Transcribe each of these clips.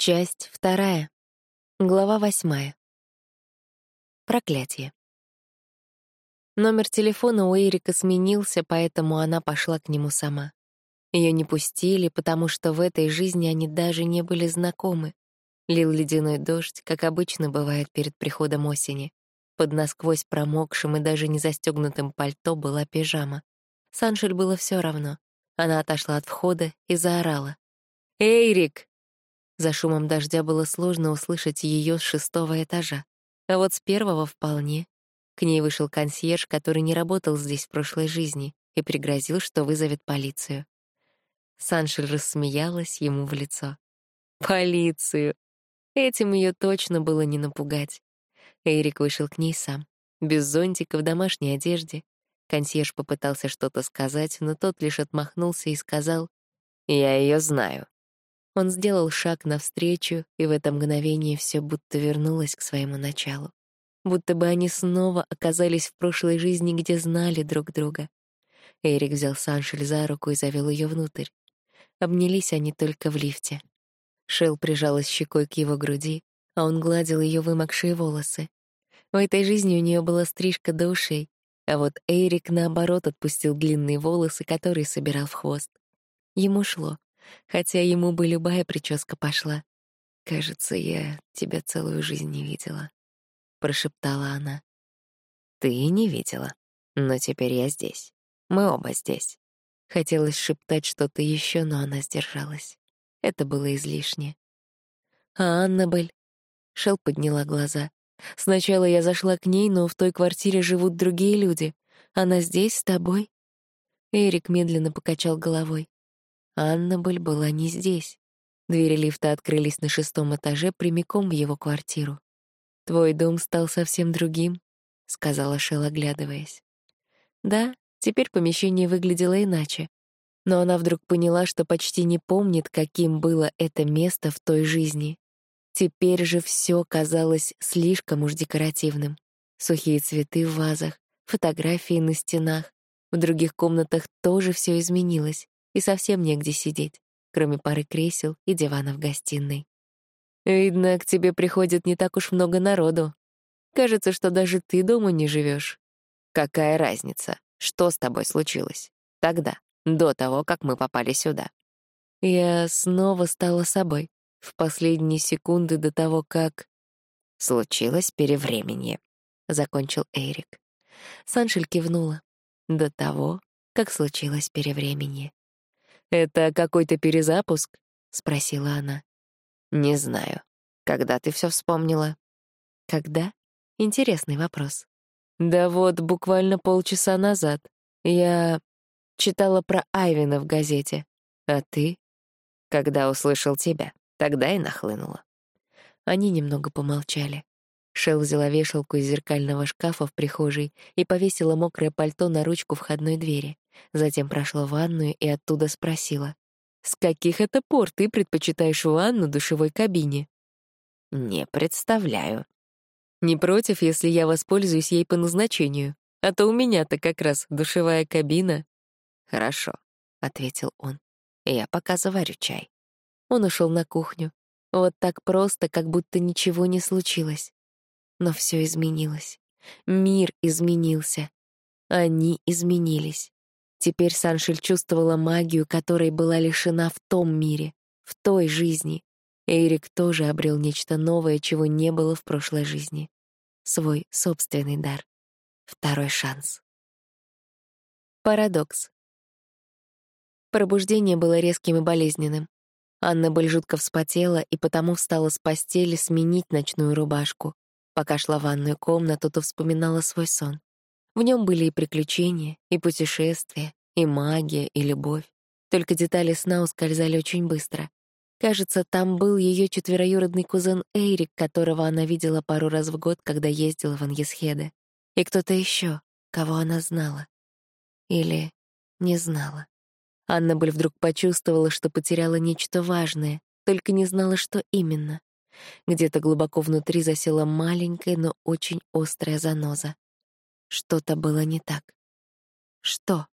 Часть вторая. Глава восьмая. Проклятие. Номер телефона у Эрика сменился, поэтому она пошла к нему сама. Ее не пустили, потому что в этой жизни они даже не были знакомы. Лил ледяной дождь, как обычно бывает перед приходом осени. Под насквозь промокшим и даже не застегнутым пальто была пижама. Саншель было все равно. Она отошла от входа и заорала. «Эйрик!» За шумом дождя было сложно услышать ее с шестого этажа. А вот с первого вполне. К ней вышел консьерж, который не работал здесь в прошлой жизни, и пригрозил, что вызовет полицию. Саншель рассмеялась ему в лицо. «Полицию!» Этим ее точно было не напугать. Эрик вышел к ней сам, без зонтика, в домашней одежде. Консьерж попытался что-то сказать, но тот лишь отмахнулся и сказал, «Я ее знаю». Он сделал шаг навстречу, и в это мгновение все будто вернулось к своему началу. Будто бы они снова оказались в прошлой жизни, где знали друг друга. Эрик взял Саншель за руку и завел ее внутрь. Обнялись они только в лифте. Шел прижалась щекой к его груди, а он гладил ее вымокшие волосы. В этой жизни у нее была стрижка до ушей, а вот Эрик, наоборот, отпустил длинные волосы, которые собирал в хвост. Ему шло хотя ему бы любая прическа пошла. «Кажется, я тебя целую жизнь не видела», — прошептала она. «Ты не видела, но теперь я здесь. Мы оба здесь». Хотелось шептать что-то еще, но она сдержалась. Это было излишне. «А Аннабель?» Шел подняла глаза. «Сначала я зашла к ней, но в той квартире живут другие люди. Она здесь, с тобой?» Эрик медленно покачал головой. Аннабель была не здесь. Двери лифта открылись на шестом этаже прямиком в его квартиру. «Твой дом стал совсем другим», — сказала Шел, оглядываясь. Да, теперь помещение выглядело иначе. Но она вдруг поняла, что почти не помнит, каким было это место в той жизни. Теперь же все казалось слишком уж декоративным. Сухие цветы в вазах, фотографии на стенах. В других комнатах тоже все изменилось и совсем негде сидеть, кроме пары кресел и дивана в гостиной. «Видно, к тебе приходит не так уж много народу. Кажется, что даже ты дома не живешь. Какая разница, что с тобой случилось? Тогда, до того, как мы попали сюда. Я снова стала собой. В последние секунды до того, как... Случилось перевременье, — закончил Эрик. Саншель кивнула. До того, как случилось перевременье. «Это какой-то перезапуск?» — спросила она. «Не знаю. Когда ты все вспомнила?» «Когда?» — интересный вопрос. «Да вот, буквально полчаса назад. Я читала про Айвина в газете. А ты?» «Когда услышал тебя, тогда и нахлынула». Они немного помолчали. Шел взяла вешалку из зеркального шкафа в прихожей и повесила мокрое пальто на ручку входной двери. Затем прошла в ванную и оттуда спросила. «С каких это пор ты предпочитаешь ванну душевой кабине?» «Не представляю». «Не против, если я воспользуюсь ей по назначению? А то у меня-то как раз душевая кабина». «Хорошо», — ответил он. «Я пока заварю чай». Он ушел на кухню. Вот так просто, как будто ничего не случилось. Но все изменилось. Мир изменился. Они изменились. Теперь Саншель чувствовала магию, которой была лишена в том мире, в той жизни. Эрик тоже обрел нечто новое, чего не было в прошлой жизни. Свой собственный дар. Второй шанс. Парадокс. Пробуждение было резким и болезненным. Анна Боль жутко вспотела и потому встала с постели сменить ночную рубашку. Пока шла в ванную комнату, то вспоминала свой сон. В нем были и приключения, и путешествия, и магия, и любовь. Только детали сна ускользали очень быстро. Кажется, там был ее четвероюродный кузен Эйрик, которого она видела пару раз в год, когда ездила в Ангесхеде. И кто-то еще, кого она знала. Или не знала. Анна Аннабель вдруг почувствовала, что потеряла нечто важное, только не знала, что именно. Где-то глубоко внутри засела маленькая, но очень острая заноза. Что-то было не так. Что?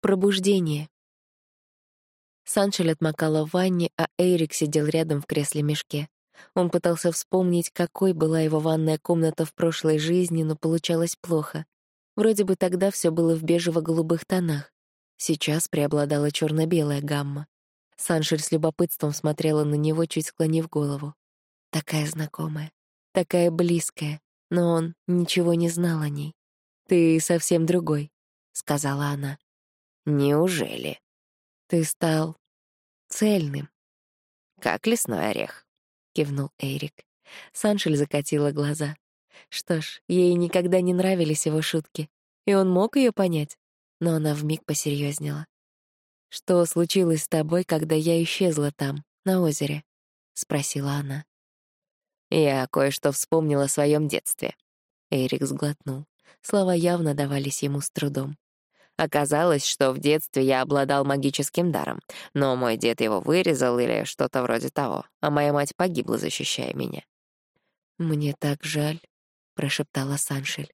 Пробуждение. Саншель отмокала в ванне, а Эрик сидел рядом в кресле-мешке. Он пытался вспомнить, какой была его ванная комната в прошлой жизни, но получалось плохо. Вроде бы тогда все было в бежево-голубых тонах. Сейчас преобладала черно белая гамма. Саншель с любопытством смотрела на него, чуть склонив голову. Такая знакомая, такая близкая, но он ничего не знал о ней. «Ты совсем другой», — сказала она. «Неужели?» «Ты стал цельным». «Как лесной орех», — кивнул Эрик. Саншель закатила глаза. Что ж, ей никогда не нравились его шутки, и он мог ее понять, но она вмиг посерьезнела. «Что случилось с тобой, когда я исчезла там, на озере?» — спросила она. «Я кое-что вспомнила о своем детстве». Эрик сглотнул. Слова явно давались ему с трудом. Оказалось, что в детстве я обладал магическим даром, но мой дед его вырезал или что-то вроде того, а моя мать погибла, защищая меня. «Мне так жаль», — прошептала Саншель.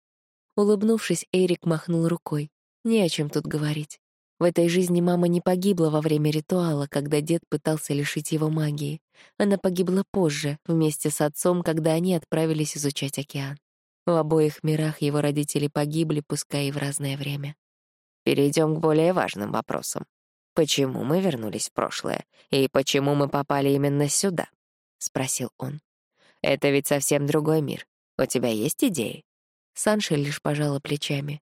Улыбнувшись, Эрик махнул рукой. Не о чем тут говорить. В этой жизни мама не погибла во время ритуала, когда дед пытался лишить его магии. Она погибла позже, вместе с отцом, когда они отправились изучать океан. В обоих мирах его родители погибли, пускай и в разное время. Перейдем к более важным вопросам. Почему мы вернулись в прошлое? И почему мы попали именно сюда? Спросил он. Это ведь совсем другой мир. У тебя есть идеи? Санша лишь пожала плечами.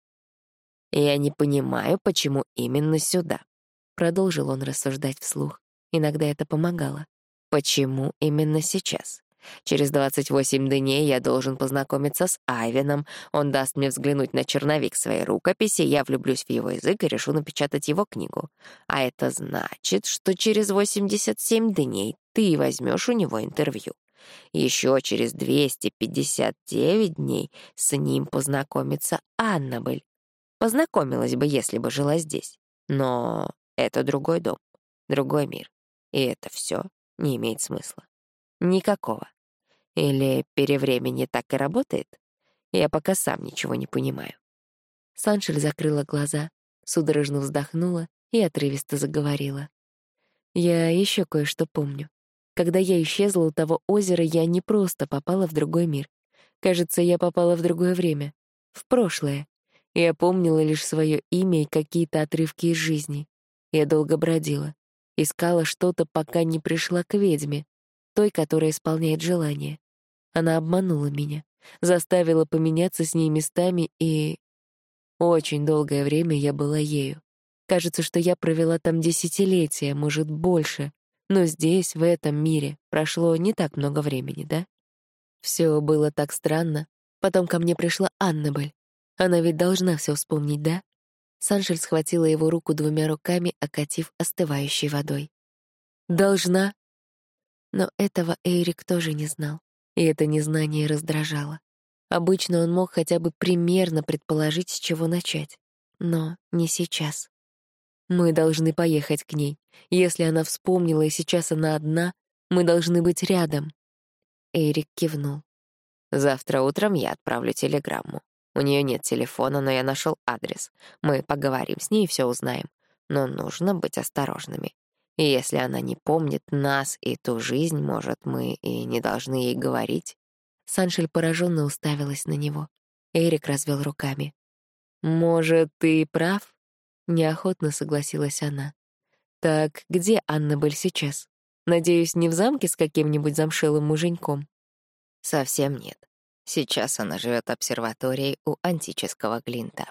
«Я не понимаю, почему именно сюда», — продолжил он рассуждать вслух. Иногда это помогало. «Почему именно сейчас? Через 28 дней я должен познакомиться с Айвеном, он даст мне взглянуть на черновик своей рукописи, я влюблюсь в его язык и решу напечатать его книгу. А это значит, что через 87 дней ты возьмешь у него интервью. Еще через 259 дней с ним познакомится Аннабель. Познакомилась бы, если бы жила здесь. Но это другой дом, другой мир. И это все не имеет смысла. Никакого. Или перевремени так и работает? Я пока сам ничего не понимаю. Саншель закрыла глаза, судорожно вздохнула и отрывисто заговорила. «Я еще кое-что помню. Когда я исчезла у того озера, я не просто попала в другой мир. Кажется, я попала в другое время, в прошлое. Я помнила лишь свое имя и какие-то отрывки из жизни. Я долго бродила, искала что-то, пока не пришла к ведьме, той, которая исполняет желание. Она обманула меня, заставила поменяться с ней местами, и... Очень долгое время я была ею. Кажется, что я провела там десятилетия, может, больше. Но здесь, в этом мире, прошло не так много времени, да? Все было так странно. Потом ко мне пришла Аннабель. Она ведь должна все вспомнить, да? Саншель схватила его руку двумя руками, окатив остывающей водой. «Должна?» Но этого Эрик тоже не знал, и это незнание раздражало. Обычно он мог хотя бы примерно предположить, с чего начать. Но не сейчас. Мы должны поехать к ней. Если она вспомнила, и сейчас она одна, мы должны быть рядом. Эрик кивнул. Завтра утром я отправлю телеграмму. У нее нет телефона, но я нашел адрес. Мы поговорим с ней и все узнаем. Но нужно быть осторожными. И если она не помнит нас и ту жизнь, может, мы и не должны ей говорить. Саншель пораженно уставилась на него. Эрик развел руками. «Может, ты прав?» Неохотно согласилась она. «Так где Анна Бель сейчас? Надеюсь, не в замке с каким-нибудь замшелым муженьком?» «Совсем нет. Сейчас она живет обсерваторией у антического Глинта».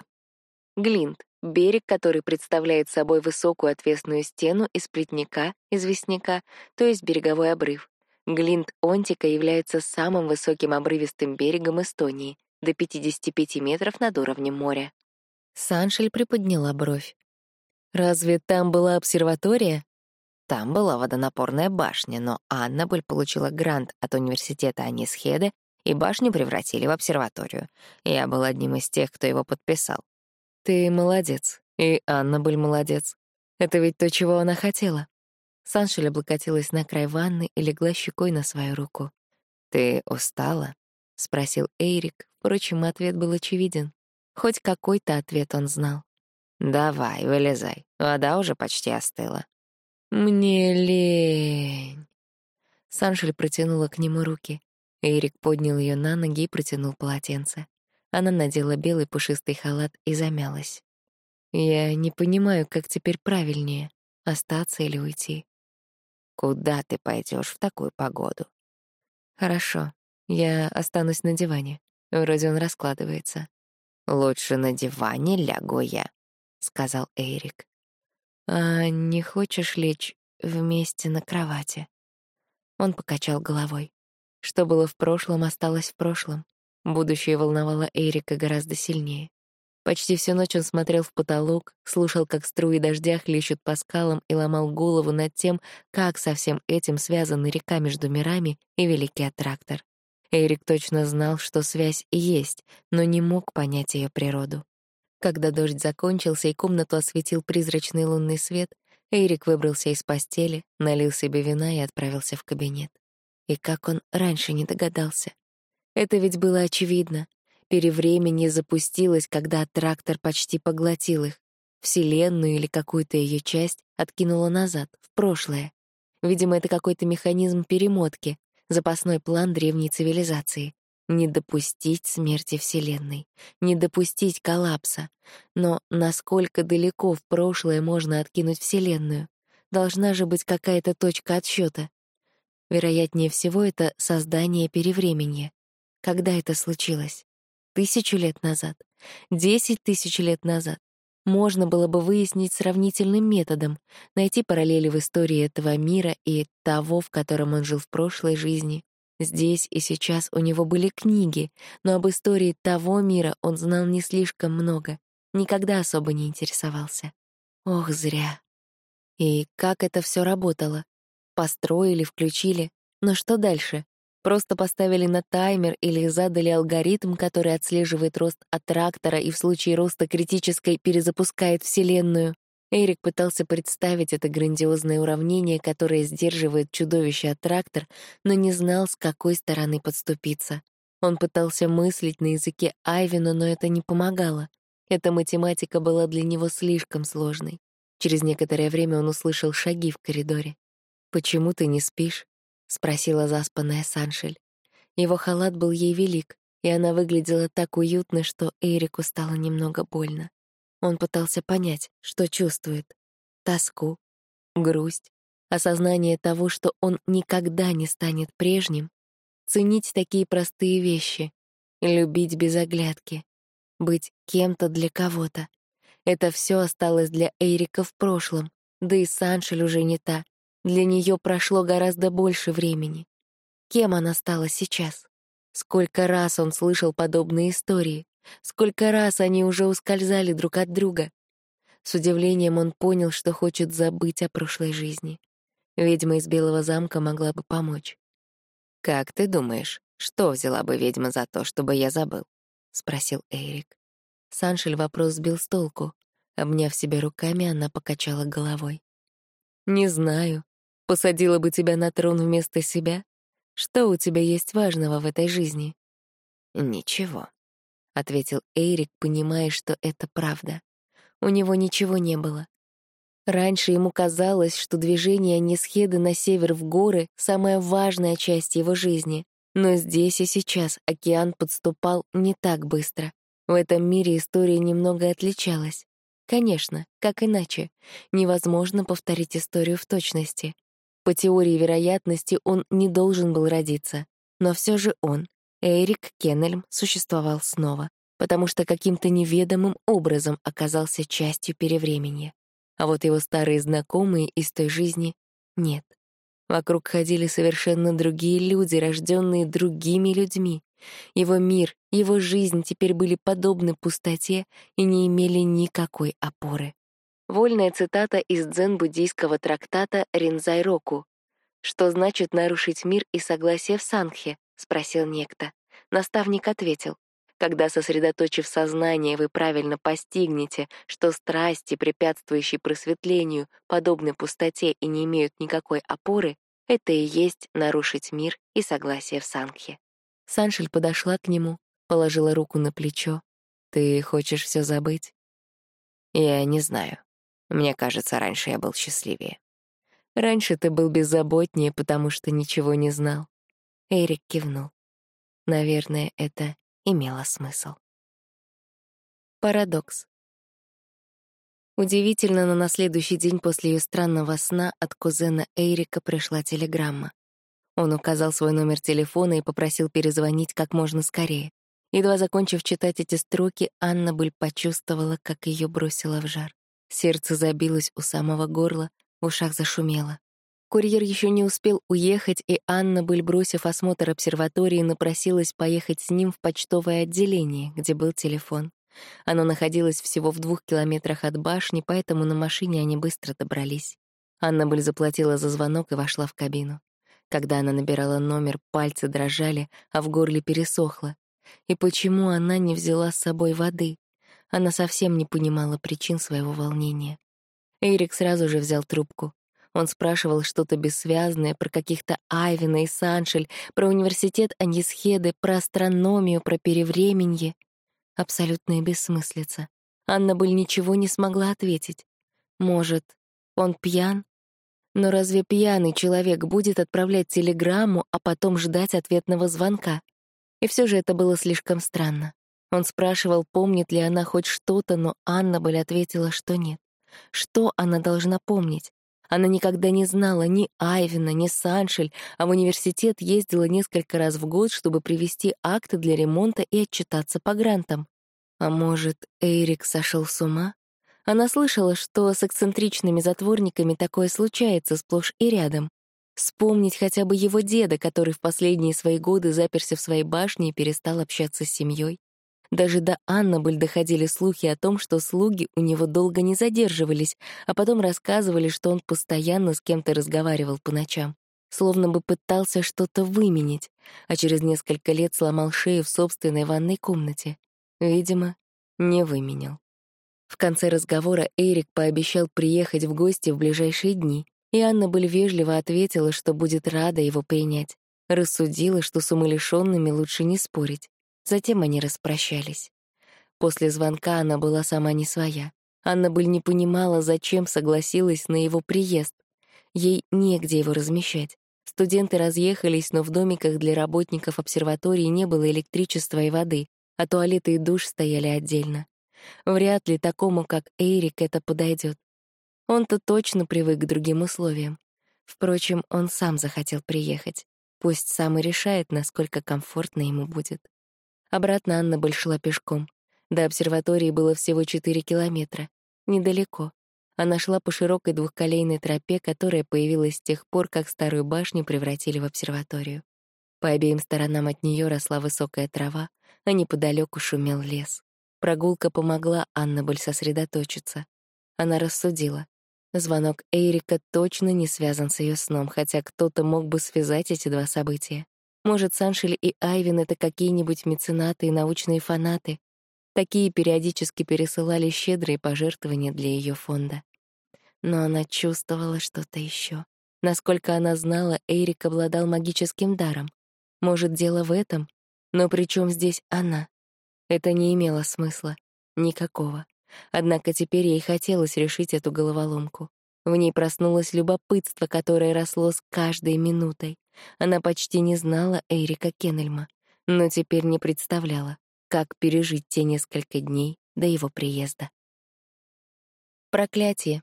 Глинт — берег, который представляет собой высокую отвесную стену из плетника, известняка, то есть береговой обрыв. Глинт Онтика является самым высоким обрывистым берегом Эстонии, до 55 метров над уровнем моря. Саншель приподняла бровь. «Разве там была обсерватория?» Там была водонапорная башня, но Аннабель получила грант от университета Анисхеде, и башню превратили в обсерваторию. Я был одним из тех, кто его подписал. «Ты молодец, и Аннабель молодец. Это ведь то, чего она хотела». Саншель облокотилась на край ванны и легла щекой на свою руку. «Ты устала?» — спросил Эйрик. Впрочем, ответ был очевиден. Хоть какой-то ответ он знал. «Давай, вылезай. Вода уже почти остыла». «Мне лень». Саншель протянула к нему руки. Эрик поднял ее на ноги и протянул полотенце. Она надела белый пушистый халат и замялась. «Я не понимаю, как теперь правильнее, остаться или уйти». «Куда ты пойдешь в такую погоду?» «Хорошо, я останусь на диване. Вроде он раскладывается». «Лучше на диване лягу я», — сказал Эрик. «А не хочешь лечь вместе на кровати?» Он покачал головой. Что было в прошлом, осталось в прошлом. Будущее волновало Эрика гораздо сильнее. Почти всю ночь он смотрел в потолок, слушал, как струи дождя хлещут по скалам и ломал голову над тем, как со всем этим связаны река между мирами и Великий Аттрактор. Эрик точно знал, что связь есть, но не мог понять ее природу. Когда дождь закончился и комнату осветил призрачный лунный свет, Эрик выбрался из постели, налил себе вина и отправился в кабинет. И как он раньше не догадался. Это ведь было очевидно. Перевремение запустилось, когда трактор почти поглотил их. Вселенную или какую-то ее часть откинуло назад, в прошлое. Видимо, это какой-то механизм перемотки, запасной план древней цивилизации. Не допустить смерти Вселенной, не допустить коллапса. Но насколько далеко в прошлое можно откинуть Вселенную? Должна же быть какая-то точка отсчета. Вероятнее всего, это создание перевременья. Когда это случилось? Тысячу лет назад? Десять тысяч лет назад? Можно было бы выяснить сравнительным методом, найти параллели в истории этого мира и того, в котором он жил в прошлой жизни, Здесь и сейчас у него были книги, но об истории того мира он знал не слишком много, никогда особо не интересовался. Ох, зря. И как это все работало? Построили, включили. Но что дальше? Просто поставили на таймер или задали алгоритм, который отслеживает рост аттрактора и в случае роста критической перезапускает Вселенную. Эрик пытался представить это грандиозное уравнение, которое сдерживает чудовище-аттрактор, но не знал, с какой стороны подступиться. Он пытался мыслить на языке Айвина, но это не помогало. Эта математика была для него слишком сложной. Через некоторое время он услышал шаги в коридоре. «Почему ты не спишь?» — спросила заспанная Саншель. Его халат был ей велик, и она выглядела так уютно, что Эрику стало немного больно. Он пытался понять, что чувствует. Тоску, грусть, осознание того, что он никогда не станет прежним, ценить такие простые вещи, любить без оглядки, быть кем-то для кого-то. Это все осталось для Эрика в прошлом, да и Саншель уже не та. Для нее прошло гораздо больше времени. Кем она стала сейчас? Сколько раз он слышал подобные истории, Сколько раз они уже ускользали друг от друга. С удивлением он понял, что хочет забыть о прошлой жизни. Ведьма из Белого замка могла бы помочь. «Как ты думаешь, что взяла бы ведьма за то, чтобы я забыл?» — спросил Эрик. Саншель вопрос сбил с толку. Обняв себя руками, она покачала головой. «Не знаю. Посадила бы тебя на трон вместо себя? Что у тебя есть важного в этой жизни?» «Ничего», — ответил Эрик, понимая, что это правда. У него ничего не было. Раньше ему казалось, что движение Несхеды на север в горы — самая важная часть его жизни. Но здесь и сейчас океан подступал не так быстро. В этом мире история немного отличалась. Конечно, как иначе? Невозможно повторить историю в точности. По теории вероятности он не должен был родиться. Но все же он, Эрик Кеннельм существовал снова, потому что каким-то неведомым образом оказался частью перевременья. А вот его старые знакомые из той жизни — нет. Вокруг ходили совершенно другие люди, рожденные другими людьми. Его мир, его жизнь теперь были подобны пустоте и не имели никакой опоры. Вольная цитата из дзен-буддийского трактата Ринзай-Року. «Что значит нарушить мир и согласие в Санхе?» — спросил некто. Наставник ответил, когда, сосредоточив сознание, вы правильно постигнете, что страсти, препятствующие просветлению, подобны пустоте и не имеют никакой опоры, это и есть нарушить мир и согласие в Санхе. Саншель подошла к нему, положила руку на плечо. «Ты хочешь все забыть?» «Я не знаю. Мне кажется, раньше я был счастливее». Раньше ты был беззаботнее, потому что ничего не знал. Эрик кивнул. Наверное, это имело смысл. Парадокс. Удивительно, но на следующий день после ее странного сна от кузена Эрика пришла телеграмма. Он указал свой номер телефона и попросил перезвонить как можно скорее. Едва закончив читать эти строки, Анна Быль почувствовала, как ее бросило в жар. Сердце забилось у самого горла, в ушах зашумело. Курьер еще не успел уехать, и Анна, быль бросив осмотр обсерватории, напросилась поехать с ним в почтовое отделение, где был телефон. Оно находилось всего в двух километрах от башни, поэтому на машине они быстро добрались. Анна Быль заплатила за звонок и вошла в кабину. Когда она набирала номер, пальцы дрожали, а в горле пересохло. И почему она не взяла с собой воды? Она совсем не понимала причин своего волнения. Эрик сразу же взял трубку. Он спрашивал что-то бессвязное про каких-то Айвина и Саншель, про университет Аньесхеды, про астрономию, про перевременье. Абсолютная бессмыслица. Анна Быль ничего не смогла ответить. Может, он пьян? Но разве пьяный человек будет отправлять телеграмму, а потом ждать ответного звонка? И все же это было слишком странно. Он спрашивал, помнит ли она хоть что-то, но Анна Быль ответила, что нет. Что она должна помнить? Она никогда не знала ни Айвина, ни Саншель, а в университет ездила несколько раз в год, чтобы привезти акты для ремонта и отчитаться по грантам. А может, Эрик сошел с ума? Она слышала, что с эксцентричными затворниками такое случается сплошь и рядом. Вспомнить хотя бы его деда, который в последние свои годы заперся в своей башне и перестал общаться с семьей. Даже до Аннабель доходили слухи о том, что слуги у него долго не задерживались, а потом рассказывали, что он постоянно с кем-то разговаривал по ночам, словно бы пытался что-то выменить, а через несколько лет сломал шею в собственной ванной комнате. Видимо, не выменял. В конце разговора Эрик пообещал приехать в гости в ближайшие дни, и Анна Быль вежливо ответила, что будет рада его принять. Рассудила, что с умалишенными лучше не спорить. Затем они распрощались. После звонка она была сама не своя. Анна Быль не понимала, зачем согласилась на его приезд. Ей негде его размещать. Студенты разъехались, но в домиках для работников обсерватории не было электричества и воды, а туалеты и душ стояли отдельно. Вряд ли такому, как Эрик, это подойдет. Он-то точно привык к другим условиям. Впрочем, он сам захотел приехать. Пусть сам и решает, насколько комфортно ему будет. Обратно Анна Боль шла пешком. До обсерватории было всего 4 километра. Недалеко. Она шла по широкой двухколейной тропе, которая появилась с тех пор, как старую башню превратили в обсерваторию. По обеим сторонам от нее росла высокая трава, а неподалеку шумел лес. Прогулка помогла Аннабель сосредоточиться. Она рассудила. Звонок Эрика точно не связан с ее сном, хотя кто-то мог бы связать эти два события. Может, Саншель и Айвин — это какие-нибудь меценаты и научные фанаты. Такие периодически пересылали щедрые пожертвования для ее фонда. Но она чувствовала что-то еще. Насколько она знала, Эрик обладал магическим даром. Может, дело в этом? Но при чем здесь она? Это не имело смысла. Никакого. Однако теперь ей хотелось решить эту головоломку. В ней проснулось любопытство, которое росло с каждой минутой. Она почти не знала Эрика Кеннельма, но теперь не представляла, как пережить те несколько дней до его приезда. Проклятие.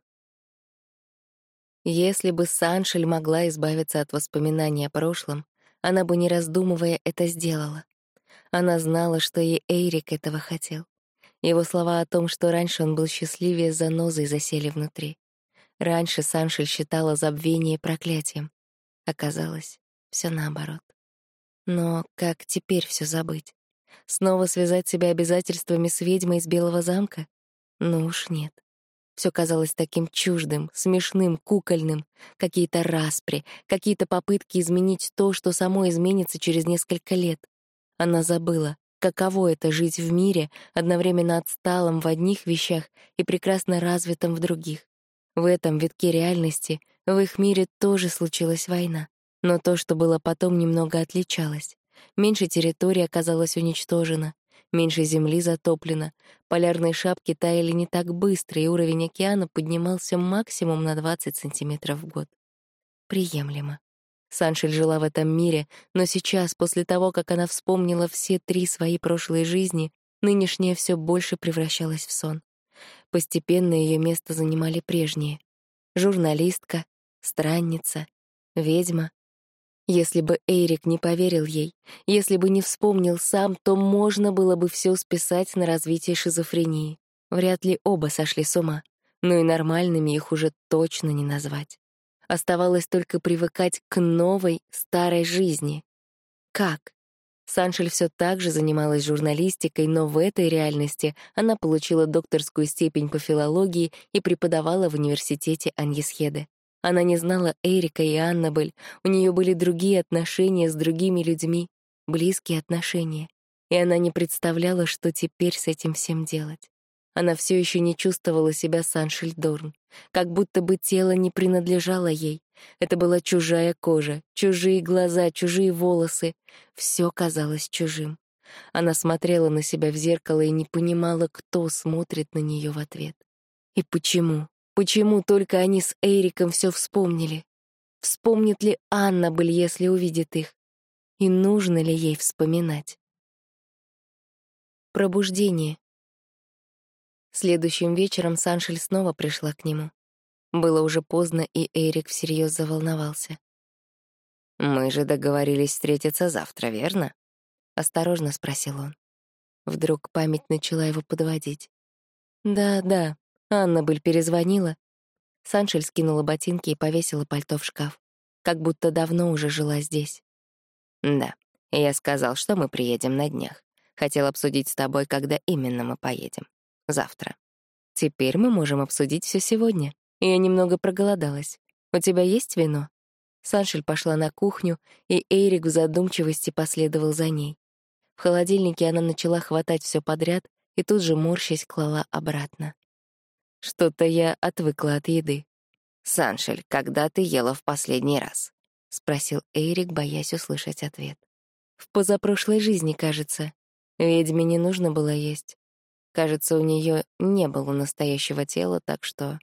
Если бы Саншель могла избавиться от воспоминаний о прошлом, она бы, не раздумывая, это сделала. Она знала, что и Эрик этого хотел. Его слова о том, что раньше он был счастливее, занозой засели внутри. Раньше Саншель считала забвение проклятием. Оказалось, все наоборот. Но как теперь все забыть? Снова связать себя обязательствами с ведьмой из Белого замка? Ну уж нет. Все казалось таким чуждым, смешным, кукольным. Какие-то распри, какие-то попытки изменить то, что само изменится через несколько лет. Она забыла, каково это — жить в мире, одновременно отсталом в одних вещах и прекрасно развитом в других. В этом витке реальности в их мире тоже случилась война. Но то, что было потом, немного отличалось. Меньше территории оказалась уничтожена, меньше земли затоплено, полярные шапки таяли не так быстро, и уровень океана поднимался максимум на 20 сантиметров в год. приемлемо. Саншель жила в этом мире, но сейчас, после того, как она вспомнила все три свои прошлые жизни, нынешнее все больше превращалось в сон. Постепенно ее место занимали прежние. Журналистка, странница, ведьма. Если бы Эйрик не поверил ей, если бы не вспомнил сам, то можно было бы все списать на развитие шизофрении. Вряд ли оба сошли с ума, но и нормальными их уже точно не назвать. Оставалось только привыкать к новой, старой жизни. Как? Саншель все так же занималась журналистикой, но в этой реальности она получила докторскую степень по филологии и преподавала в университете Аньесхеде. Она не знала Эрика и Аннабель, у нее были другие отношения с другими людьми, близкие отношения, и она не представляла, что теперь с этим всем делать. Она все еще не чувствовала себя Саншель Дорн, как будто бы тело не принадлежало ей. Это была чужая кожа, чужие глаза, чужие волосы. Все казалось чужим. Она смотрела на себя в зеркало и не понимала, кто смотрит на нее в ответ. И почему? Почему только они с Эриком все вспомнили? Вспомнит ли Анна Бель, если увидит их? И нужно ли ей вспоминать? Пробуждение. Следующим вечером Саншель снова пришла к нему. Было уже поздно, и Эрик всерьез заволновался. «Мы же договорились встретиться завтра, верно?» — осторожно спросил он. Вдруг память начала его подводить. «Да, да, Анна Быль перезвонила». Саншель скинула ботинки и повесила пальто в шкаф. Как будто давно уже жила здесь. «Да, я сказал, что мы приедем на днях. Хотел обсудить с тобой, когда именно мы поедем завтра. Теперь мы можем обсудить все сегодня. Я немного проголодалась. У тебя есть вино? Саншель пошла на кухню, и Эйрик в задумчивости последовал за ней. В холодильнике она начала хватать все подряд и тут же, морщась, клала обратно. Что-то я отвыкла от еды. «Саншель, когда ты ела в последний раз?» — спросил Эйрик, боясь услышать ответ. «В позапрошлой жизни, кажется. Ведьме не нужно было есть. Кажется, у нее не было настоящего тела, так что...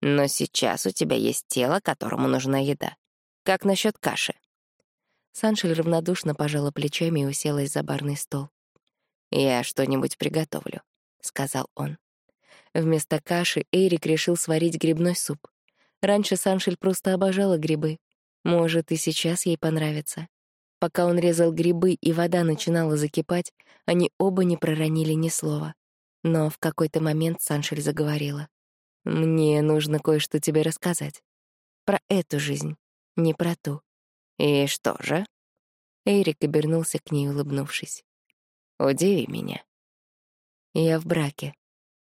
Но сейчас у тебя есть тело, которому нужна еда. Как насчет каши? Саншель равнодушно пожала плечами и уселась за барный стол. «Я что-нибудь приготовлю», — сказал он. Вместо каши Эрик решил сварить грибной суп. Раньше Саншель просто обожала грибы. Может, и сейчас ей понравится. Пока он резал грибы и вода начинала закипать, они оба не проронили ни слова. Но в какой-то момент Саншель заговорила. «Мне нужно кое-что тебе рассказать. Про эту жизнь, не про ту». «И что же?» Эрик обернулся к ней, улыбнувшись. «Удиви меня». «Я в браке».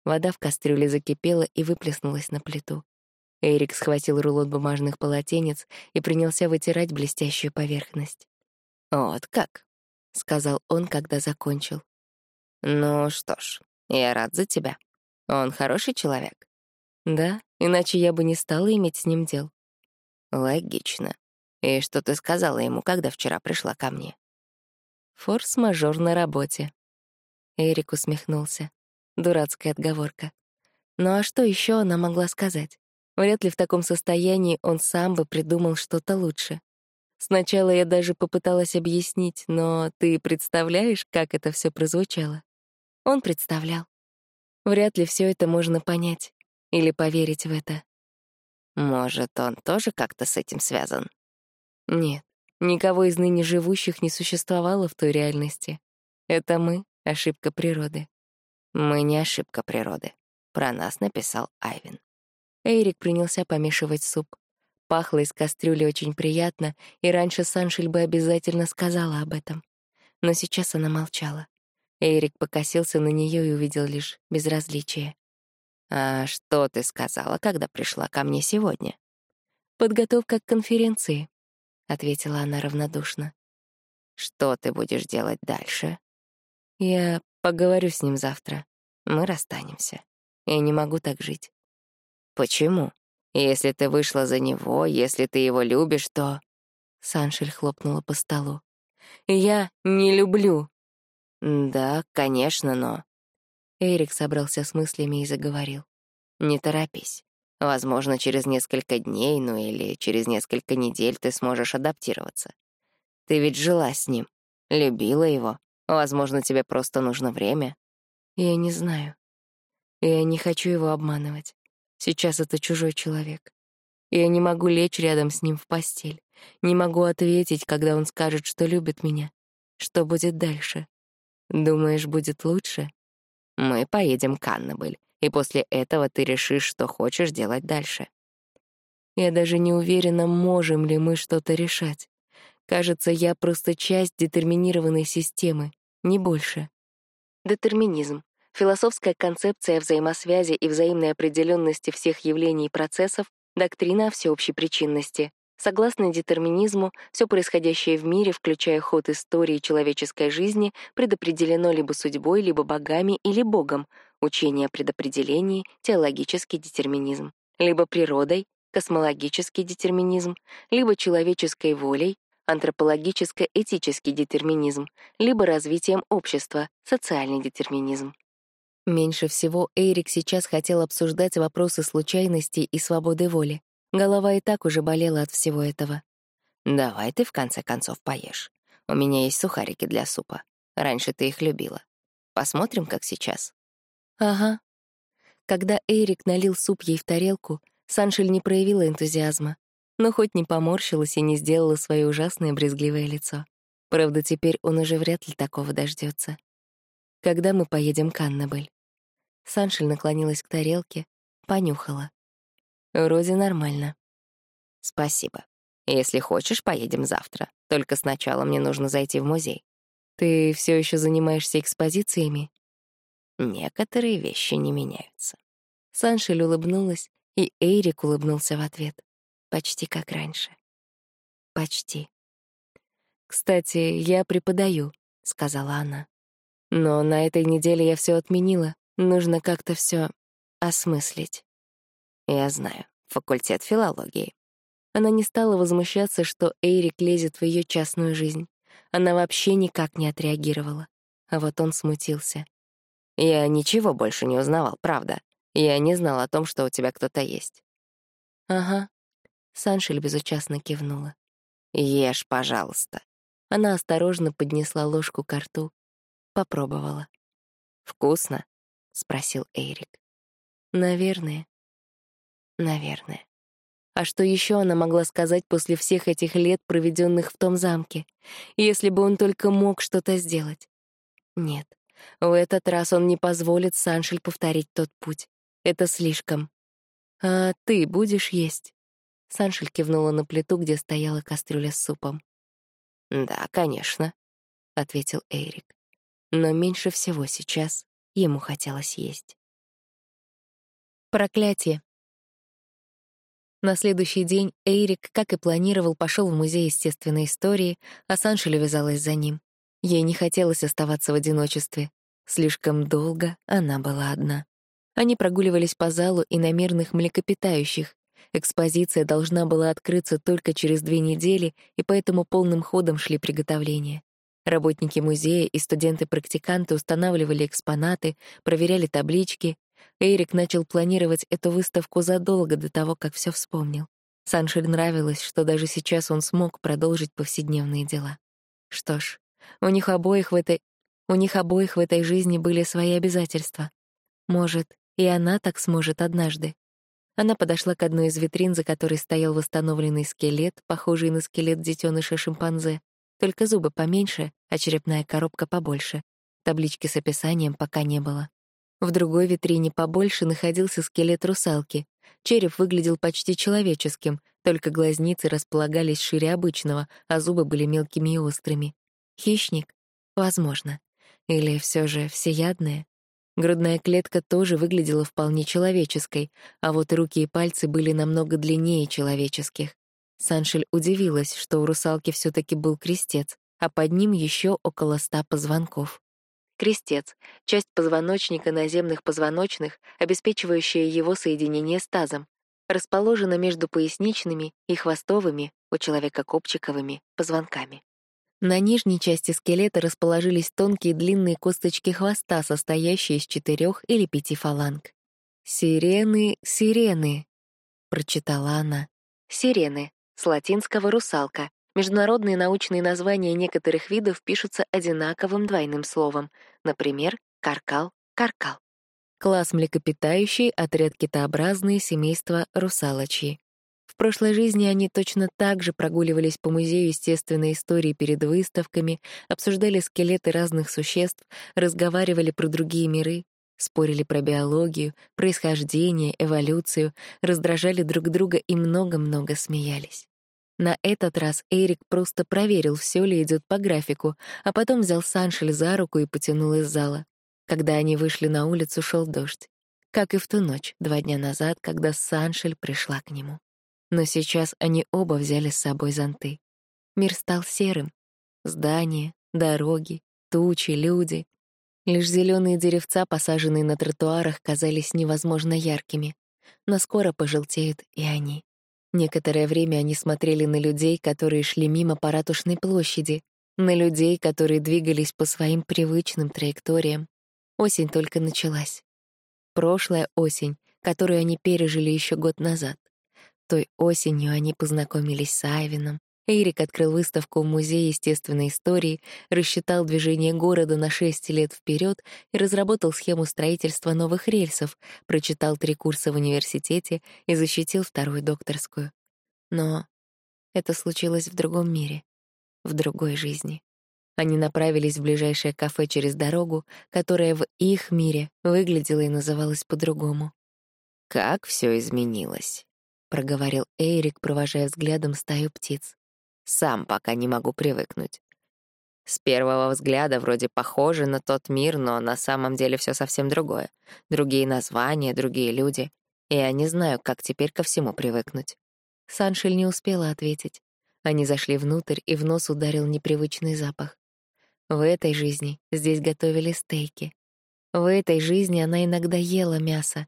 Вода в кастрюле закипела и выплеснулась на плиту. Эрик схватил рулон бумажных полотенец и принялся вытирать блестящую поверхность. «Вот как», — сказал он, когда закончил. «Ну что ж, я рад за тебя. Он хороший человек. Да, иначе я бы не стала иметь с ним дел. Логично. И что ты сказала ему, когда вчера пришла ко мне? Форс-мажор на работе. Эрик усмехнулся. Дурацкая отговорка. Ну а что еще она могла сказать? Вряд ли в таком состоянии он сам бы придумал что-то лучше. Сначала я даже попыталась объяснить, но ты представляешь, как это все прозвучало? Он представлял. Вряд ли все это можно понять или поверить в это. Может, он тоже как-то с этим связан? Нет, никого из ныне живущих не существовало в той реальности. Это мы — ошибка природы. Мы не ошибка природы. Про нас написал Айвин. Эрик принялся помешивать суп. Пахло из кастрюли очень приятно, и раньше Саншель бы обязательно сказала об этом. Но сейчас она молчала. Эрик покосился на нее и увидел лишь безразличие. «А что ты сказала, когда пришла ко мне сегодня?» «Подготовка к конференции», — ответила она равнодушно. «Что ты будешь делать дальше?» «Я поговорю с ним завтра. Мы расстанемся. Я не могу так жить». «Почему? Если ты вышла за него, если ты его любишь, то...» Саншель хлопнула по столу. «Я не люблю», «Да, конечно, но...» Эрик собрался с мыслями и заговорил. «Не торопись. Возможно, через несколько дней, ну или через несколько недель ты сможешь адаптироваться. Ты ведь жила с ним, любила его. Возможно, тебе просто нужно время. Я не знаю. Я не хочу его обманывать. Сейчас это чужой человек. Я не могу лечь рядом с ним в постель. Не могу ответить, когда он скажет, что любит меня. Что будет дальше? Думаешь, будет лучше? Мы поедем к Аннабель, и после этого ты решишь, что хочешь делать дальше. Я даже не уверена, можем ли мы что-то решать. Кажется, я просто часть детерминированной системы, не больше. Детерминизм — философская концепция взаимосвязи и взаимной определенности всех явлений и процессов, доктрина о всеобщей причинности. Согласно детерминизму, все происходящее в мире, включая ход истории человеческой жизни, предопределено либо судьбой, либо богами или Богом, учение о предопределении, теологический детерминизм, либо природой, космологический детерминизм, либо человеческой волей, антропологическо-этический детерминизм, либо развитием общества, социальный детерминизм. Меньше всего Эрик сейчас хотел обсуждать вопросы случайностей и свободы воли. Голова и так уже болела от всего этого. «Давай ты в конце концов поешь. У меня есть сухарики для супа. Раньше ты их любила. Посмотрим, как сейчас». «Ага». Когда Эрик налил суп ей в тарелку, Саншель не проявила энтузиазма, но хоть не поморщилась и не сделала свое ужасное брезгливое лицо. Правда, теперь он уже вряд ли такого дождется. «Когда мы поедем к Аннабель?» Саншель наклонилась к тарелке, понюхала. Вроде нормально. Спасибо. Если хочешь, поедем завтра. Только сначала мне нужно зайти в музей. Ты все еще занимаешься экспозициями? Некоторые вещи не меняются. Саншель улыбнулась, и Эйрик улыбнулся в ответ. Почти как раньше. Почти. «Кстати, я преподаю», — сказала она. «Но на этой неделе я все отменила. Нужно как-то все осмыслить». Я знаю, факультет филологии. Она не стала возмущаться, что Эйрик лезет в ее частную жизнь. Она вообще никак не отреагировала. А вот он смутился. Я ничего больше не узнавал, правда. Я не знал о том, что у тебя кто-то есть. Ага. Саншель безучастно кивнула. Ешь, пожалуйста. Она осторожно поднесла ложку к рту. Попробовала. «Вкусно?» — спросил Эйрик. «Наверное», Наверное. А что еще она могла сказать после всех этих лет, проведенных в том замке, если бы он только мог что-то сделать? Нет, в этот раз он не позволит Саншель повторить тот путь. Это слишком. «А ты будешь есть?» Саншель кивнула на плиту, где стояла кастрюля с супом. «Да, конечно», — ответил Эрик. Но меньше всего сейчас ему хотелось есть. Проклятие. На следующий день Эйрик, как и планировал, пошел в музей естественной истории, а Саншель вязалась за ним. Ей не хотелось оставаться в одиночестве. Слишком долго она была одна. Они прогуливались по залу и на мирных млекопитающих. Экспозиция должна была открыться только через две недели, и поэтому полным ходом шли приготовления. Работники музея и студенты-практиканты устанавливали экспонаты, проверяли таблички, Эрик начал планировать эту выставку задолго до того, как все вспомнил. Саншель нравилось, что даже сейчас он смог продолжить повседневные дела. Что ж, у них обоих в этой... У них обоих в этой жизни были свои обязательства. Может, и она так сможет однажды. Она подошла к одной из витрин, за которой стоял восстановленный скелет, похожий на скелет детеныша шимпанзе, только зубы поменьше, а черепная коробка побольше. Таблички с описанием пока не было. В другой витрине побольше находился скелет русалки. Череп выглядел почти человеческим, только глазницы располагались шире обычного, а зубы были мелкими и острыми. Хищник? Возможно. Или все же всеядная? Грудная клетка тоже выглядела вполне человеческой, а вот руки и пальцы были намного длиннее человеческих. Саншель удивилась, что у русалки все таки был крестец, а под ним еще около ста позвонков. Крестец — часть позвоночника наземных позвоночных, обеспечивающая его соединение с тазом. Расположена между поясничными и хвостовыми, у человека копчиковыми, позвонками. На нижней части скелета расположились тонкие длинные косточки хвоста, состоящие из четырех или пяти фаланг. Сирены, сирены. — прочитала она. Сирены, с латинского «русалка». Международные научные названия некоторых видов пишутся одинаковым двойным словом. Например, каркал — каркал. Класс млекопитающий, отряд китообразные, семейство русалочьи. Прошлой жизни они точно так же прогуливались по музею естественной истории перед выставками, обсуждали скелеты разных существ, разговаривали про другие миры, спорили про биологию, происхождение, эволюцию, раздражали друг друга и много-много смеялись. На этот раз Эрик просто проверил, все ли идет по графику, а потом взял Саншель за руку и потянул из зала. Когда они вышли на улицу, шел дождь. Как и в ту ночь, два дня назад, когда Саншель пришла к нему. Но сейчас они оба взяли с собой зонты. Мир стал серым. Здания, дороги, тучи, люди. Лишь зеленые деревца, посаженные на тротуарах, казались невозможно яркими. Но скоро пожелтеют и они. Некоторое время они смотрели на людей, которые шли мимо по ратушной площади, на людей, которые двигались по своим привычным траекториям. Осень только началась. Прошлая осень, которую они пережили еще год назад. Той осенью они познакомились с Айвином. Эрик открыл выставку в Музее естественной истории, рассчитал движение города на шесть лет вперед и разработал схему строительства новых рельсов, прочитал три курса в университете и защитил вторую докторскую. Но это случилось в другом мире, в другой жизни. Они направились в ближайшее кафе через дорогу, которое в их мире выглядело и называлось по-другому. «Как все изменилось», — проговорил Эрик, провожая взглядом стаю птиц. «Сам пока не могу привыкнуть. С первого взгляда вроде похоже на тот мир, но на самом деле все совсем другое. Другие названия, другие люди. И я не знаю, как теперь ко всему привыкнуть». Саншель не успела ответить. Они зашли внутрь, и в нос ударил непривычный запах. В этой жизни здесь готовили стейки. В этой жизни она иногда ела мясо.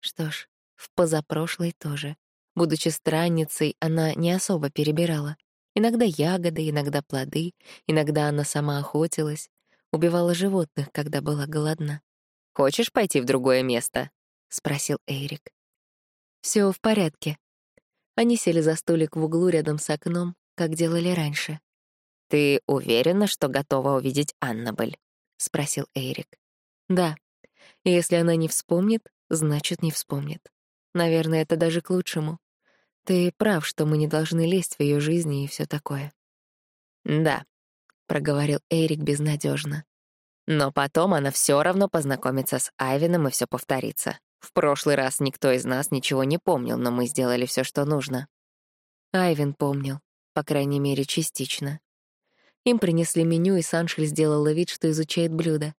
Что ж, в позапрошлой тоже. Будучи странницей, она не особо перебирала. Иногда ягоды, иногда плоды, иногда она сама охотилась, убивала животных, когда была голодна. «Хочешь пойти в другое место?» — спросил Эрик. Все в порядке». Они сели за столик в углу рядом с окном, как делали раньше. «Ты уверена, что готова увидеть Аннабель?» — спросил Эрик. «Да. Если она не вспомнит, значит, не вспомнит. Наверное, это даже к лучшему. Ты прав, что мы не должны лезть в ее жизнь и все такое. Да, проговорил Эрик безнадежно. Но потом она все равно познакомится с Айвином и все повторится. В прошлый раз никто из нас ничего не помнил, но мы сделали все, что нужно. Айвин помнил, по крайней мере, частично. Им принесли меню, и Саншель сделала вид, что изучает блюдо.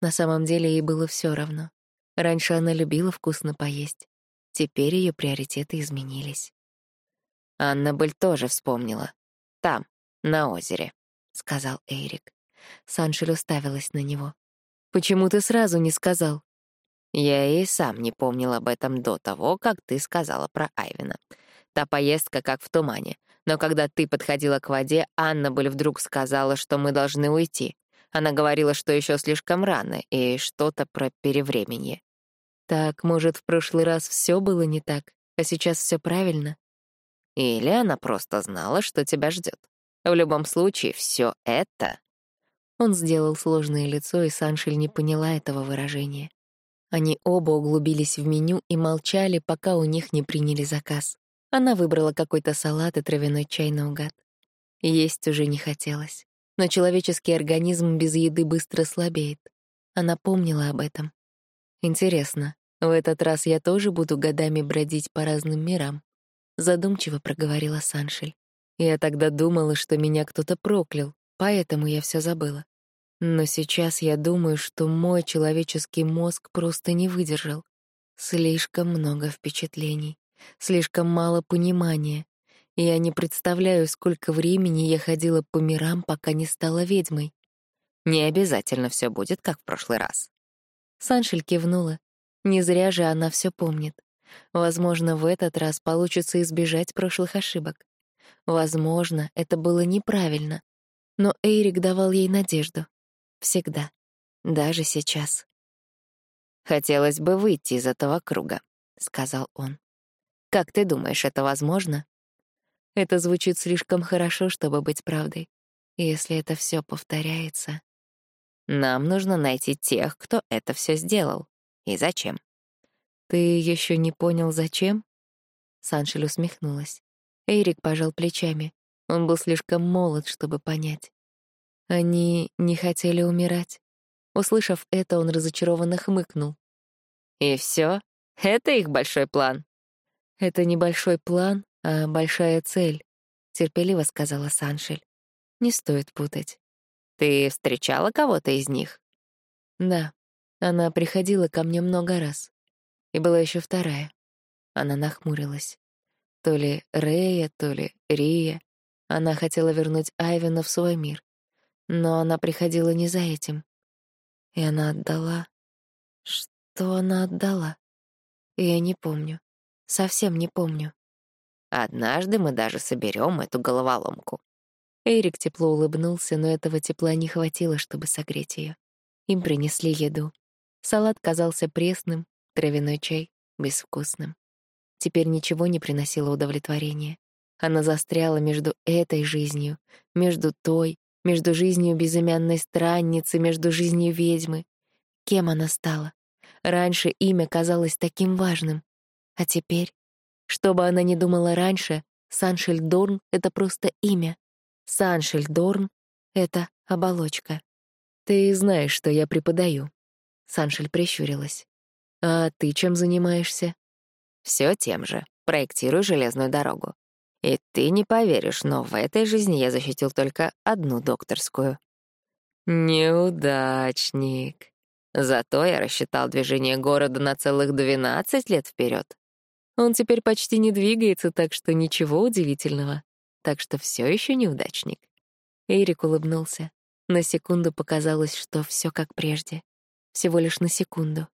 На самом деле ей было все равно. Раньше она любила вкусно поесть. Теперь ее приоритеты изменились. Аннабель тоже вспомнила. Там, на озере, — сказал Эрик. Саншель уставилась на него. «Почему ты сразу не сказал?» Я и сам не помнил об этом до того, как ты сказала про Айвина. Та поездка как в тумане. Но когда ты подходила к воде, Аннабель вдруг сказала, что мы должны уйти. Она говорила, что еще слишком рано, и что-то про перевременье. Так, может, в прошлый раз все было не так, а сейчас все правильно? Или она просто знала, что тебя ждет. В любом случае, все это... Он сделал сложное лицо, и Саншель не поняла этого выражения. Они оба углубились в меню и молчали, пока у них не приняли заказ. Она выбрала какой-то салат и травяной чай наугад. Есть уже не хотелось. Но человеческий организм без еды быстро слабеет. Она помнила об этом. Интересно, в этот раз я тоже буду годами бродить по разным мирам. Задумчиво проговорила Саншель. Я тогда думала, что меня кто-то проклял, поэтому я все забыла. Но сейчас я думаю, что мой человеческий мозг просто не выдержал. Слишком много впечатлений, слишком мало понимания. Я не представляю, сколько времени я ходила по мирам, пока не стала ведьмой. Не обязательно все будет, как в прошлый раз. Саншель кивнула. Не зря же она все помнит. Возможно, в этот раз получится избежать прошлых ошибок. Возможно, это было неправильно. Но Эйрик давал ей надежду. Всегда. Даже сейчас. «Хотелось бы выйти из этого круга», — сказал он. Как ты думаешь, это возможно? Это звучит слишком хорошо, чтобы быть правдой. Если это все повторяется... Нам нужно найти тех, кто это все сделал. И зачем? Ты еще не понял, зачем? Саншель усмехнулась. Эрик пожал плечами. Он был слишком молод, чтобы понять. Они не хотели умирать. Услышав это, он разочарованно хмыкнул. «И все? Это их большой план?» «Это не большой план, а большая цель», — терпеливо сказала Саншель. «Не стоит путать». «Ты встречала кого-то из них?» «Да, она приходила ко мне много раз. И была еще вторая». Она нахмурилась. То ли Рея, то ли Рия. Она хотела вернуть Айвена в свой мир. Но она приходила не за этим. И она отдала... Что она отдала? Я не помню. Совсем не помню. Однажды мы даже соберем эту головоломку. Эрик тепло улыбнулся, но этого тепла не хватило, чтобы согреть ее. Им принесли еду. Салат казался пресным, травяной чай — безвкусным. Теперь ничего не приносило удовлетворения. Она застряла между этой жизнью, между той, между жизнью безымянной странницы, между жизнью ведьмы. Кем она стала? Раньше имя казалось таким важным. А теперь? Что бы она ни думала раньше, Саншельдорн — это просто имя. Саншельдорн — это оболочка. «Ты знаешь, что я преподаю». Саншель прищурилась. «А ты чем занимаешься?» Все тем же. Проектирую железную дорогу. И ты не поверишь, но в этой жизни я защитил только одну докторскую. Неудачник. Зато я рассчитал движение города на целых 12 лет вперед. Он теперь почти не двигается, так что ничего удивительного. Так что все еще неудачник. Эрик улыбнулся. На секунду показалось, что все как прежде. Всего лишь на секунду.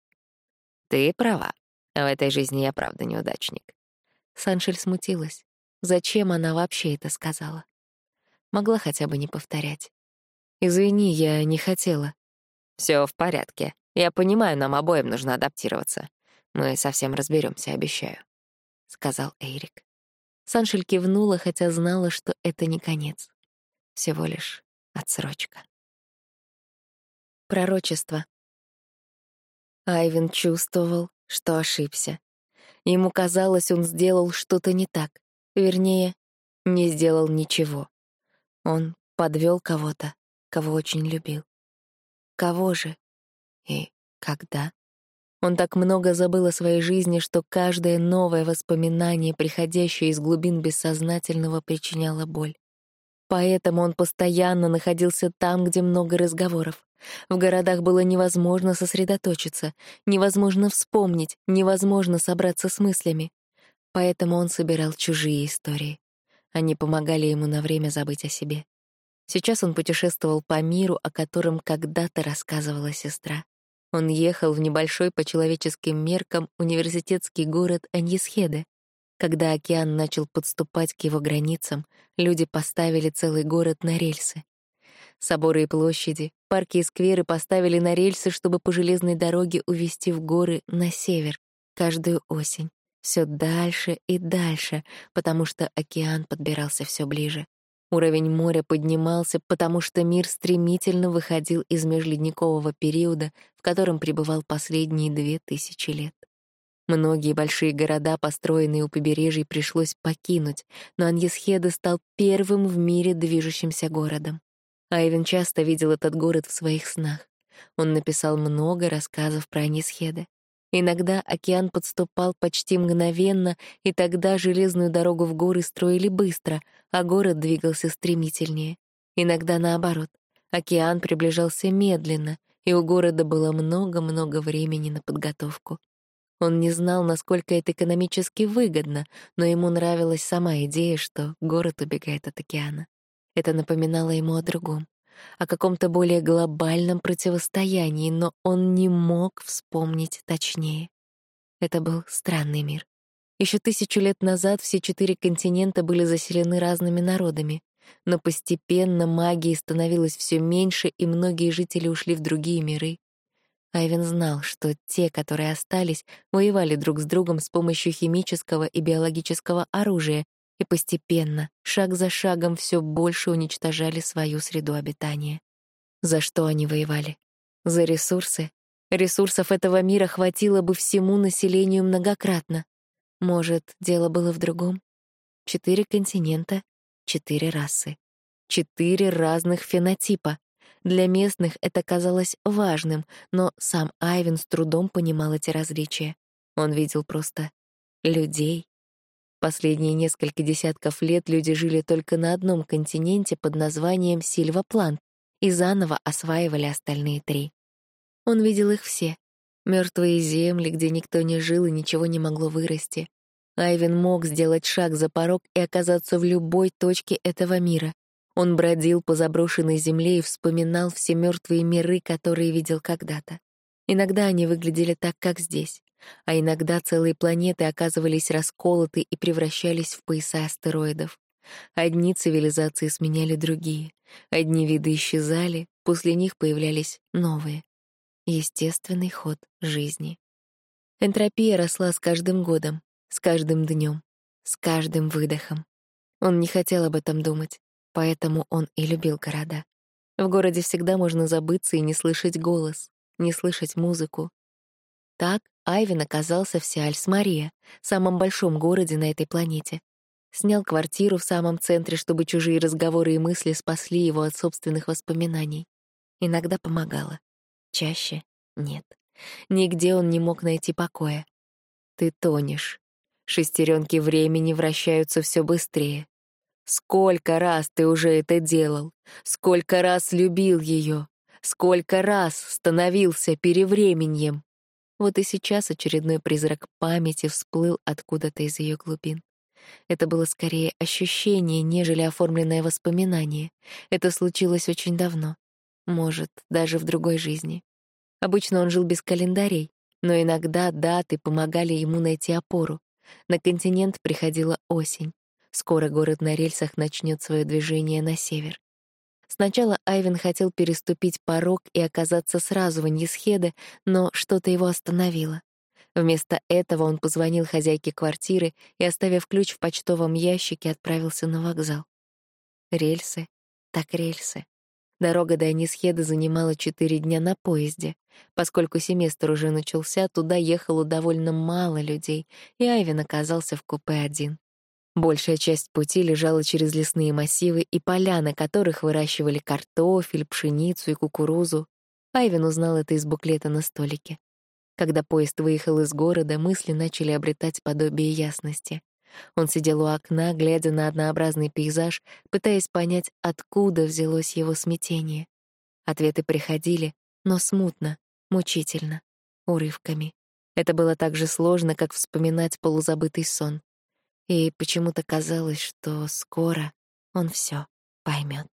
Ты права. В этой жизни я правда неудачник. Саншель смутилась. Зачем она вообще это сказала? Могла хотя бы не повторять. «Извини, я не хотела». Все в порядке. Я понимаю, нам обоим нужно адаптироваться. Мы совсем разберемся, обещаю», — сказал Эйрик. Саншель кивнула, хотя знала, что это не конец. Всего лишь отсрочка. Пророчество. Айвен чувствовал, что ошибся. Ему казалось, он сделал что-то не так. Вернее, не сделал ничего. Он подвел кого-то, кого очень любил. Кого же? И когда? Он так много забыл о своей жизни, что каждое новое воспоминание, приходящее из глубин бессознательного, причиняло боль. Поэтому он постоянно находился там, где много разговоров. В городах было невозможно сосредоточиться, невозможно вспомнить, невозможно собраться с мыслями. Поэтому он собирал чужие истории. Они помогали ему на время забыть о себе. Сейчас он путешествовал по миру, о котором когда-то рассказывала сестра. Он ехал в небольшой по человеческим меркам университетский город Аньесхеде. Когда океан начал подступать к его границам, люди поставили целый город на рельсы. Соборы и площади, парки и скверы поставили на рельсы, чтобы по железной дороге увести в горы на север каждую осень. Все дальше и дальше, потому что океан подбирался все ближе. Уровень моря поднимался, потому что мир стремительно выходил из межледникового периода, в котором пребывал последние две тысячи лет. Многие большие города, построенные у побережий, пришлось покинуть, но Аньесхеда стал первым в мире движущимся городом. Айвен часто видел этот город в своих снах. Он написал много рассказов про Анисхеды. Иногда океан подступал почти мгновенно, и тогда железную дорогу в горы строили быстро, а город двигался стремительнее. Иногда наоборот. Океан приближался медленно, и у города было много-много времени на подготовку. Он не знал, насколько это экономически выгодно, но ему нравилась сама идея, что город убегает от океана. Это напоминало ему о другом, о каком-то более глобальном противостоянии, но он не мог вспомнить точнее. Это был странный мир. Еще тысячу лет назад все четыре континента были заселены разными народами, но постепенно магии становилось все меньше, и многие жители ушли в другие миры. Айвен знал, что те, которые остались, воевали друг с другом с помощью химического и биологического оружия и постепенно, шаг за шагом, все больше уничтожали свою среду обитания. За что они воевали? За ресурсы? Ресурсов этого мира хватило бы всему населению многократно. Может, дело было в другом? Четыре континента, четыре расы. Четыре разных фенотипа. Для местных это казалось важным, но сам Айвен с трудом понимал эти различия. Он видел просто людей. Последние несколько десятков лет люди жили только на одном континенте под названием Сильваплант и заново осваивали остальные три. Он видел их все. Мертвые земли, где никто не жил и ничего не могло вырасти. Айвен мог сделать шаг за порог и оказаться в любой точке этого мира. Он бродил по заброшенной земле и вспоминал все мертвые миры, которые видел когда-то. Иногда они выглядели так, как здесь, а иногда целые планеты оказывались расколоты и превращались в пояса астероидов. Одни цивилизации сменяли другие, одни виды исчезали, после них появлялись новые. Естественный ход жизни. Энтропия росла с каждым годом, с каждым днем, с каждым выдохом. Он не хотел об этом думать. Поэтому он и любил города. В городе всегда можно забыться и не слышать голос, не слышать музыку. Так Айвин оказался в Сиальс-Мария, самом большом городе на этой планете. Снял квартиру в самом центре, чтобы чужие разговоры и мысли спасли его от собственных воспоминаний. Иногда помогало. Чаще — нет. Нигде он не мог найти покоя. Ты тонешь. Шестеренки времени вращаются все быстрее. Сколько раз ты уже это делал? Сколько раз любил ее? Сколько раз становился перевременьем? Вот и сейчас очередной призрак памяти всплыл откуда-то из ее глубин. Это было скорее ощущение, нежели оформленное воспоминание. Это случилось очень давно. Может, даже в другой жизни. Обычно он жил без календарей, но иногда даты помогали ему найти опору. На континент приходила осень. Скоро город на рельсах начнет свое движение на север. Сначала Айвен хотел переступить порог и оказаться сразу в Ньесхеде, но что-то его остановило. Вместо этого он позвонил хозяйке квартиры и, оставив ключ в почтовом ящике, отправился на вокзал. Рельсы, так рельсы. Дорога до Анисхеда занимала четыре дня на поезде. Поскольку семестр уже начался, туда ехало довольно мало людей, и Айвен оказался в купе один. Большая часть пути лежала через лесные массивы и поля, на которых выращивали картофель, пшеницу и кукурузу. Айвен узнал это из буклета на столике. Когда поезд выехал из города, мысли начали обретать подобие ясности. Он сидел у окна, глядя на однообразный пейзаж, пытаясь понять, откуда взялось его смятение. Ответы приходили, но смутно, мучительно, урывками. Это было так же сложно, как вспоминать полузабытый сон и почему-то казалось, что скоро он все поймет.